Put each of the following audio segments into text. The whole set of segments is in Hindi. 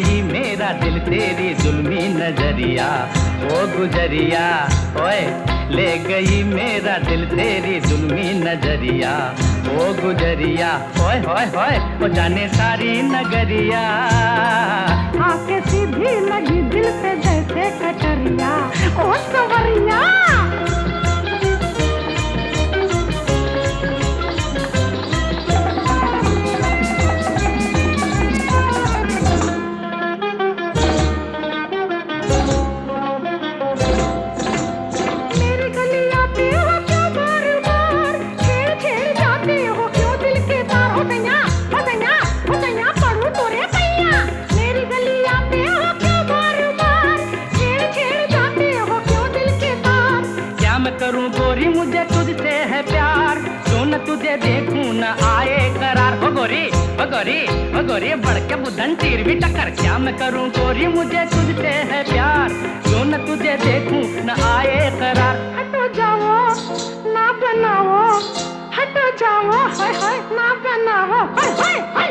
गई मेरा दिल तेरी जुल्मी नज़रिया, ओ गुजरिया, ओए, ले गई मेरा दिल तेरी जुल्मी नज़रिया, ओ गुजरिया, ओए होए होए ओ जाने सारी नगरिया। आके सीधी लगी दिल पे जैसे कटरिया, ओ सवरिया। मुझे तुझसे है प्यार। जो न तुझे देखूँ न आए करार। हो गोरी हो गोरी हो गोरी बढ़ के बुधन तीर भी टक्कर। क्या मैं करूँ गोरी, मुझे तुझसे है प्यार। सुन तुझे देखू न आए करार। हटो जाओ, ना बनाओ। हटो जाओ, हाय हाय, ना बनाओ। हाय हाय।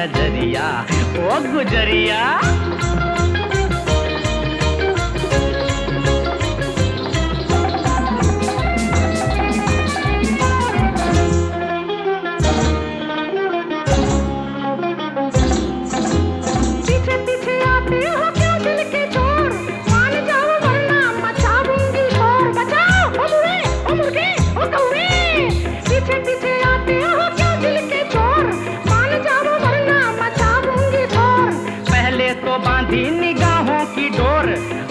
नज़रिया ओ गुजरिया। बांधी निगाहों की डोर।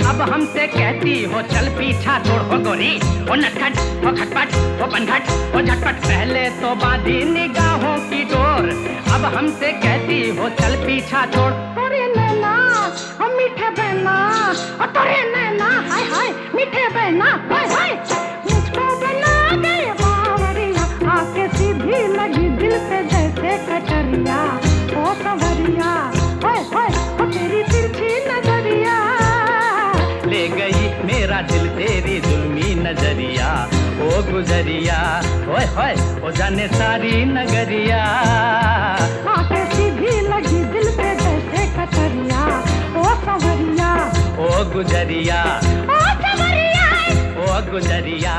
अब हमसे कहती हो, चल पीछा छोड़, हो गोरी। ओ नटखट ओ खटपट ओ बनघट ओ झटपट। पहले तो बांधी निगाहों की डोर। अब हमसे कहती हो, चल पीछा छोड़। तोरे नैना, ओ मीठे बहना, ओ तोरे नैना, हाय हाय, मीठे बहना, हाय हाय। मुझको बना गए बावरिया, आके सीधी लगी दिल पे जैसे कटरिया। ओ सवरिया, हाय हाय, ओ तेरी ओ गुजरिया ओए होए ओ जाने सारी नगरिया। सीधी लगी दिल पे जैसे कटरिया ओ सवरिया। ओ गुजरिया ओ सवरिया। ओ गुजरिया